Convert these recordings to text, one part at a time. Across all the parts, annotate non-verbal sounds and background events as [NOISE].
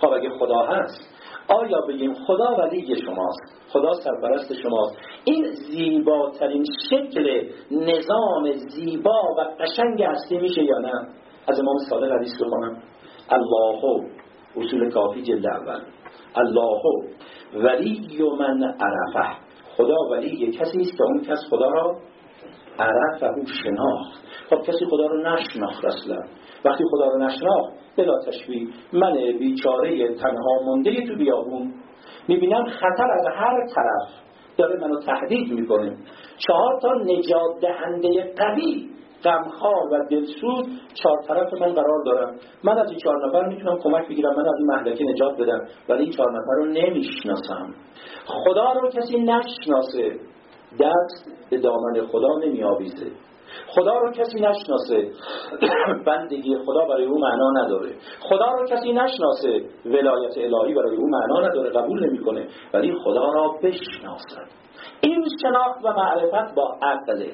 خب اگه خدا هست آیا بگیم خدا ولی شماست خدا سرپرست شماست؟ این زیباترین شکل نظام زیبا و قشنگ هستی میشه یا نه؟ از امام صادق حدیث بخونم الله اصول کافی جلد اول. الله ولی من عرفه. خدا ولی کسی است که اون کس خدا را عرف و او شناخت. خب کسی خدا رو نشناخت اصلا. وقتی خدا رو نشناخت بلا تشبیه من بیچاره تنها مونده تو بیابون. می‌بینم خطر از هر طرف. داره منو تهدید می‌کنه. چهار تا نجات دهنده قوی غمخوار و دلسوز چهار طرف من قرار دارم. من از این چهار نفر می‌تونم کمک بگیرم من از این محلکه نجات بدم. ولی این چهار نفر رو نمی‌شناسم. خدا رو کسی نشناسه. دست به دامن خدا نمیآویزه. خدا رو کسی نشناسه. [COUGHS] بندگی خدا برای او معنا نداره. خدا رو کسی نشناسه. ولایت الهی برای او معنا نداره. قبول نمی‌کنه. ولی خدا را بشناسد. این شناخت و معرفت با عقله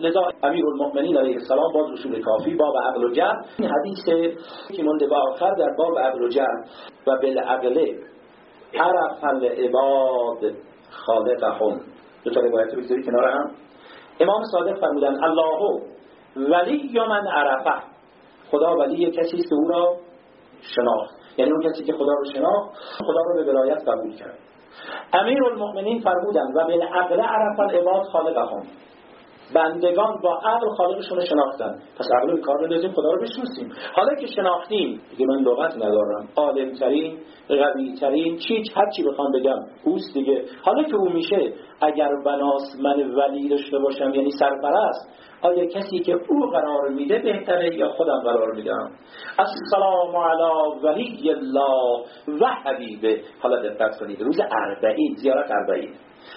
لذا امیر المؤمنین علیه السلام باز رسول کافی باب عقل و جر این حدیث که منده با آخر در باب عقل و جر و بالعقله عرف العباد خالقهم. دو تا روایت بگذاری کنار هم. امام صادق فرمودن الله ولی یا من عرفه؟ خدا ولی کسی است که او را شناخت. یعنی اون کسی که خدا رو شناخت خدا رو به ولایت قبول کرد. امیر المؤمنین فرمودن و بالعقل عرف العباد خالقهم. بندگان با عقل خالقشون رو شناختن. پس عقل کار بندازیم خدا رو بشناسیم. حالا که شناختیم دیگه من لغت ندارم. عالم ترین قوی ترین چی هر چی بخوام بگم اوست دیگه. حالا که او میشه اگر بناس من ولی داشته باشم یعنی سرپرست آیا کسی که او قرار میده بهتره یا خودم قرار میدم؟ السلام علی ولی الله و حبیبه. حالا دقت کنید. روز اربعین زیارت اربعین.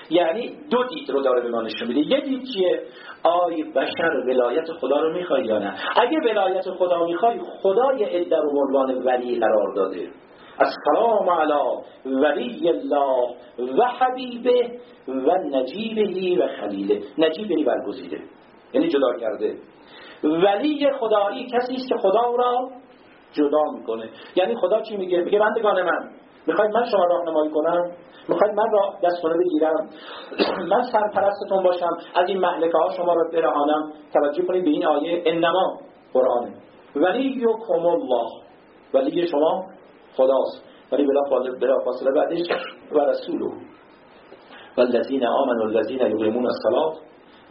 یعنی دو دید رو داره به ما نشون میده. یه دید چیه؟ آی بشر ولایت خدا رو می‌خوای یا نه؟ اگه ولایت خدا می‌خوای خدای عده رو عنوان ولی قرار داده. السلام علی ولی الله و حبیبه و نجیبه و خلیله. نجیب یعنی برگزیده. یعنی جدا کرده. ولی خدایی کسی است که خدا را جدا می‌کنه. یعنی خدا چی میگه؟ میگه بندگان من می‌خواید من شما راهنمایی کنم؟ می‌خواید من را دستونه بگیرم؟ [CLEARS THROAT] من سرپرستتون باشم از این محلکه ها شما را برهانم. توجه کنید به این آیه انما قرآنه. ولی کم الله ولی شما خداست. ولی بلا فاصله بعدش و رسوله. والذین آمنوا الذین یقیمون الصلاة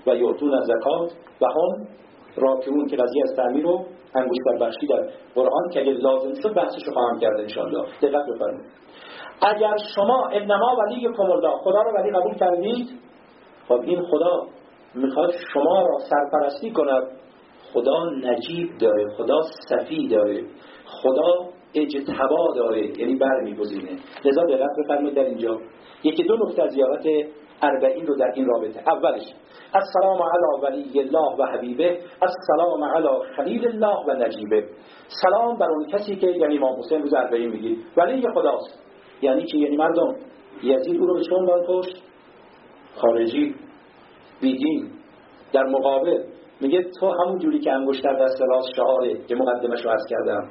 و یعطون الزکات و هم راکعون که قضیه از تعمیر و انگوش بر بخشی در قرآن که اگه لازم شد بحثش رو خواهم کرد انشاءالله. دقت بفرمایید. اگر شما انما ولی الله خدا رو ولی قبول کردید خب این خدا می‌خواد شما را سرپرستی کند. خدا نجیب داره خدا صفی داره خدا اجتبا داره یعنی بر میگزینه لذا دقت بفرمایید در اینجا. یکی دو نکته زیارت اربعین رو در این رابطه. اولش السلام علی ولی الله و حبیبه السلام علی خلیل الله و نجیبه. سلام بر اون کسی که یعنی امام حسین روز اربعین میگی ولی خداست. یعنی که یعنی مردم. یزید او رو به چون پشت خارجی. بیدین. در مقابل میگه تو همون جوری که انگشتر دست راست شعاره که مقدمش رو عرض کردم.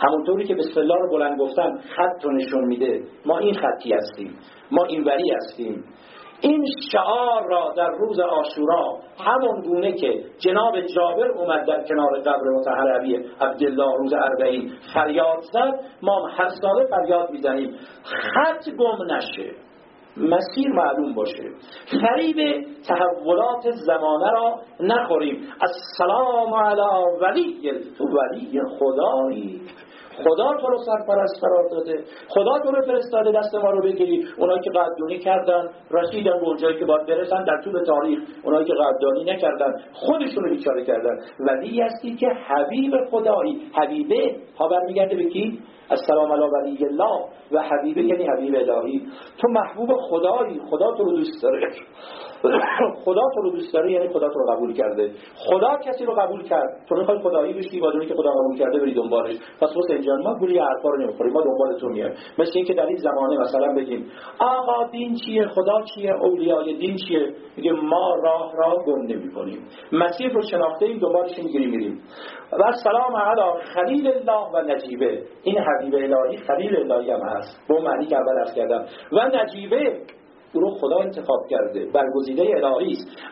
همونطوری که بسم الله رو بلند گفتن خط رو نشون میده. ما این خطی هستیم. ما این وری هستیم. این شعار را در روز آشورا همون گونه که جناب جابر اومد در کنار قبر متحر عبی عبدالله روز اربعین فریاد زد ما هر ساله فریاد می‌زنیم. خط گم نشه. مسیر معلوم باشه. فریب تحولات زمانه را نخوریم. السلام علی ولی تو ولی خدایی. خدا تو رو سرپرست قرار داده. خدا تو رو فرستاده دست ما رو بگیری. اونایی که قدردانی کردن رسیدن به اونجایی که باید برسن در طول تاریخ. اونایی که قدردانی نکردن خودشون رو بیچاره کردن. ولی هستی که حبیب خدایی حبیبه. ها برمیگرده به کی؟ السلام علی ولی الله و حبیبه یعنی حبیب الهی. تو محبوب خدایی. خدا تو رو دوست داره. [COUGHS] خدا تو رو دوست داره یعنی خدا تو رو قبول کرده. خدا کسی رو قبول کرد. تو می‌خوای خدایی بشی با که خدا قبول کرده بری دنبالش. پس حسین جان ما گولی حرفا رو نمی‌خوریم ما دنبال تو میایم. مثل اینکه در این زمانه مثلا بگیم آقا دین چیه خدا چیه اولیای دین چیه؟ میگه ما راه راه گم نمی‌کنیم. مسیح رو شناخته ایم دنبالش می‌گیریم میریم. و سلام علی خلیل الله و نجیبه. این حبیب الهی خلیل الهی هم هست. به معنی که اول کردم. و نجیبه او رو خدا انتخاب کرده. برگزیده الهی است.